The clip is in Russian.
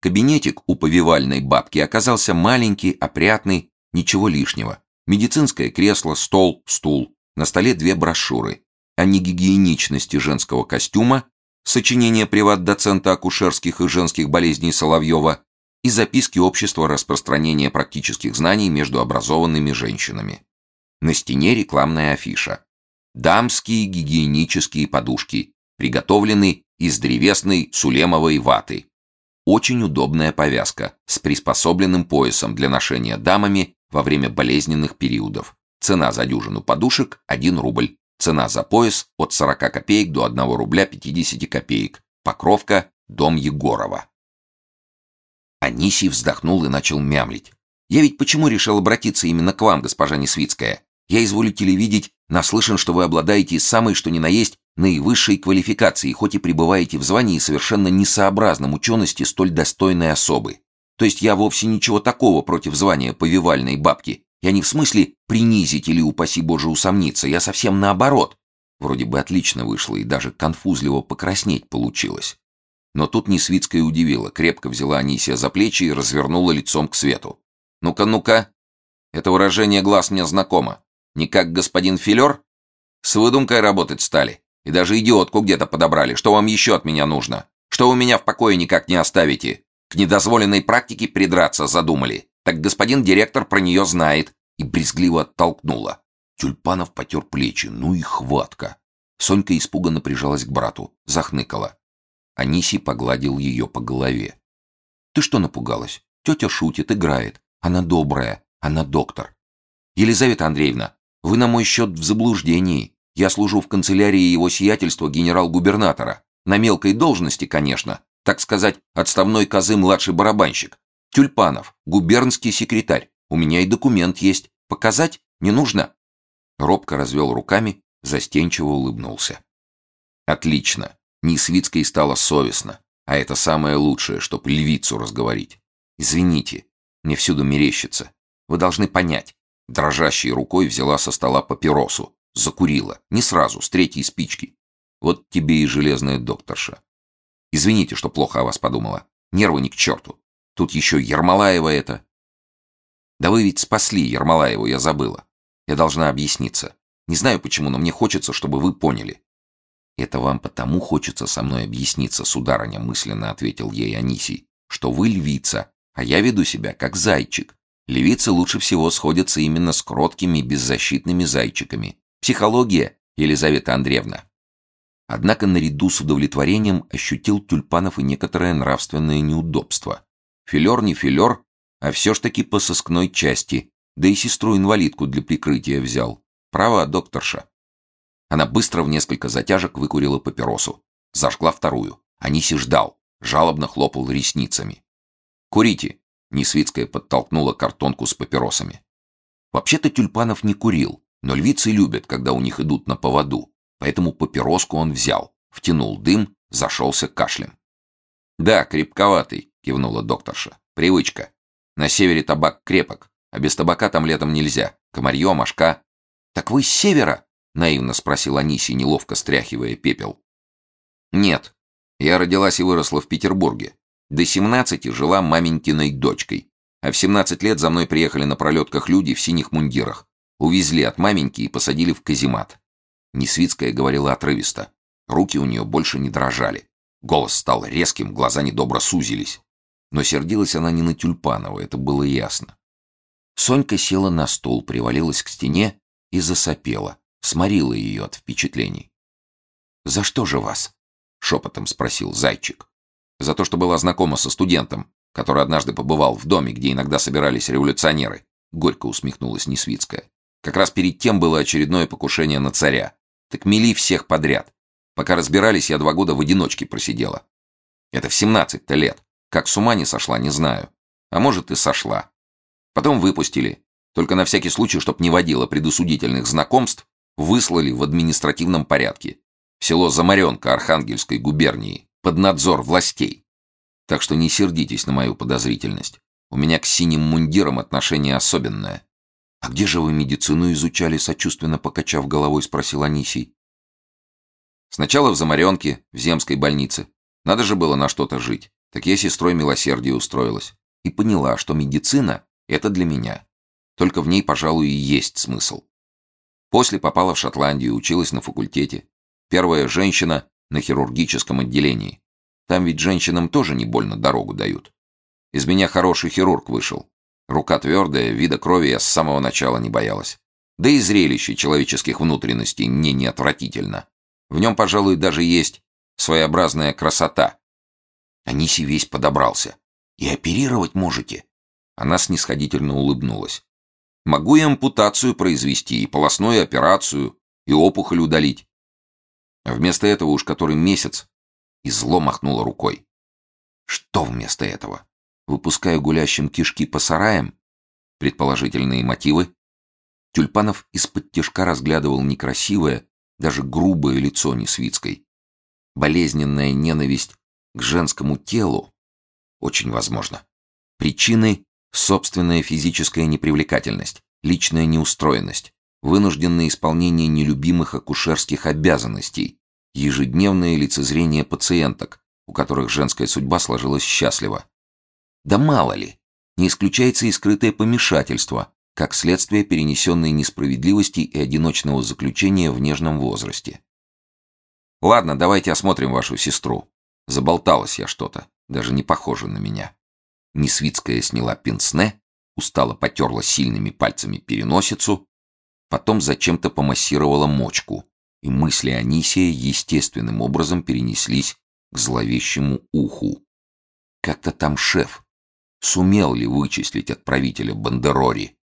Кабинетик у повивальной бабки оказался маленький, опрятный, ничего лишнего. Медицинское кресло, стол, стул. На столе две брошюры. О негигиеничности женского костюма, сочинение приват-доцента акушерских и женских болезней Соловьева и записки общества распространения практических знаний между образованными женщинами. На стене рекламная афиша. Дамские гигиенические подушки, приготовлены из древесной сулемовой ваты. Очень удобная повязка с приспособленным поясом для ношения дамами во время болезненных периодов. Цена за дюжину подушек – 1 рубль. Цена за пояс – от 40 копеек до 1 рубля 50 копеек. Покровка – дом Егорова. Анисий вздохнул и начал мямлить. «Я ведь почему решил обратиться именно к вам, госпожа Несвицкая? Я, изволите ли видеть, наслышан, что вы обладаете самой, что ни на есть, наивысшей квалификацией, хоть и пребываете в звании совершенно несообразном учености столь достойной особы. То есть я вовсе ничего такого против звания повивальной бабки. Я не в смысле принизить или, упаси Боже, усомниться, я совсем наоборот. Вроде бы отлично вышло и даже конфузливо покраснеть получилось. Но тут Несвицкая удивила, крепко взяла Анисия за плечи и развернула лицом к свету. «Ну-ка, ну-ка! Это выражение глаз мне знакомо. Не как господин Филер? С выдумкой работать стали. И даже идиотку где-то подобрали. Что вам еще от меня нужно? Что вы меня в покое никак не оставите? К недозволенной практике придраться задумали. Так господин директор про нее знает. И брезгливо оттолкнула. Тюльпанов потер плечи. Ну и хватка. Сонька испуганно прижалась к брату. Захныкала. Анисий погладил ее по голове. «Ты что напугалась? Тетя шутит, играет. Она добрая. Она доктор. Елизавета Андреевна, вы на мой счет в заблуждении. Я служу в канцелярии его сиятельства генерал-губернатора. На мелкой должности, конечно. Так сказать, отставной козы младший барабанщик. Тюльпанов, губернский секретарь. У меня и документ есть. Показать не нужно?» Робко развел руками, застенчиво улыбнулся. «Отлично. Несвицкой стало совестно. А это самое лучшее, чтоб львицу разговорить. Извините, мне всюду мерещится. Вы должны понять. Дрожащей рукой взяла со стола папиросу. Закурила. Не сразу, с третьей спички. Вот тебе и железная докторша. Извините, что плохо о вас подумала. Нервы ни к черту. Тут еще Ермолаева это. Да вы ведь спасли Ермолаеву, я забыла. Я должна объясниться. Не знаю почему, но мне хочется, чтобы вы поняли. Это вам потому хочется со мной объясниться, сударыня, мысленно ответил ей Анисий, что вы львица, а я веду себя как зайчик. Левицы лучше всего сходятся именно с кроткими, беззащитными зайчиками. Психология, Елизавета Андреевна. Однако наряду с удовлетворением ощутил Тюльпанов и некоторое нравственное неудобство. Филер не филер, а все ж таки по сыскной части, да и сестру-инвалидку для прикрытия взял. Право, докторша. Она быстро в несколько затяжек выкурила папиросу. Зажгла вторую. Аниси ждал, жалобно хлопал ресницами. «Курите!» Несвицкая подтолкнула картонку с папиросами. Вообще-то Тюльпанов не курил, но львицы любят, когда у них идут на поводу, поэтому папироску он взял, втянул дым, зашелся кашлем. «Да, крепковатый», — кивнула докторша. «Привычка. На севере табак крепок, а без табака там летом нельзя. Комарье, мошка». «Так вы с севера?» — наивно спросил Анисий, неловко стряхивая пепел. «Нет. Я родилась и выросла в Петербурге. До 17 жила маменькиной дочкой. А в 17 лет за мной приехали на пролетках люди в синих мундирах. Увезли от маменьки и посадили в каземат. Несвицкая говорила отрывисто. Руки у нее больше не дрожали. Голос стал резким, глаза недобро сузились. Но сердилась она не на Тюльпанова, это было ясно. Сонька села на стул, привалилась к стене и засопела, сморила ее от впечатлений. «За что же вас?» — шепотом спросил зайчик за то, что была знакома со студентом, который однажды побывал в доме, где иногда собирались революционеры. Горько усмехнулась Несвицкая. Как раз перед тем было очередное покушение на царя. Так мели всех подряд. Пока разбирались, я два года в одиночке просидела. Это в 17-то лет. Как с ума не сошла, не знаю. А может и сошла. Потом выпустили. Только на всякий случай, чтоб не водила предусудительных знакомств, выслали в административном порядке. В село Замаренка Архангельской губернии под надзор властей. Так что не сердитесь на мою подозрительность. У меня к синим мундирам отношение особенное. Где же вы медицину изучали, сочувственно покачав головой, спросил Анисий. Сначала в Замаренке, в земской больнице. Надо же было на что-то жить. Так я сестрой милосердия устроилась. И поняла, что медицина — это для меня. Только в ней, пожалуй, и есть смысл. После попала в Шотландию, училась на факультете. Первая женщина на хирургическом отделении. Там ведь женщинам тоже не больно дорогу дают. Из меня хороший хирург вышел. Рука твердая, вида крови я с самого начала не боялась. Да и зрелище человеческих внутренностей не отвратительно. В нем, пожалуй, даже есть своеобразная красота. Аниси весь подобрался. «И оперировать можете?» Она снисходительно улыбнулась. «Могу и ампутацию произвести, и полостную операцию, и опухоль удалить». Вместо этого уж который месяц и зло махнула рукой. Что вместо этого? Выпускаю гулящим кишки по сараям? Предположительные мотивы? Тюльпанов из-под тяжка разглядывал некрасивое, даже грубое лицо Несвицкой. Болезненная ненависть к женскому телу? Очень возможно. Причины — собственная физическая непривлекательность, личная неустроенность, вынужденное исполнение нелюбимых акушерских обязанностей, ежедневное лицезрение пациенток, у которых женская судьба сложилась счастливо. Да мало ли, не исключается и скрытое помешательство, как следствие перенесенной несправедливости и одиночного заключения в нежном возрасте. Ладно, давайте осмотрим вашу сестру. Заболталась я что-то, даже не похоже на меня. Несвицкая сняла пенсне, устало потерла сильными пальцами переносицу, потом зачем-то помассировала мочку, и мысли Анисия естественным образом перенеслись к зловещему уху. Как-то там шеф. Сумел ли вычислить отправителя Бандерори?